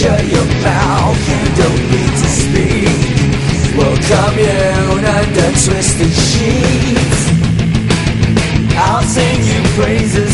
shut your mouth, you don't need to speak. We'll commune under twisted sheets. I'll sing you praises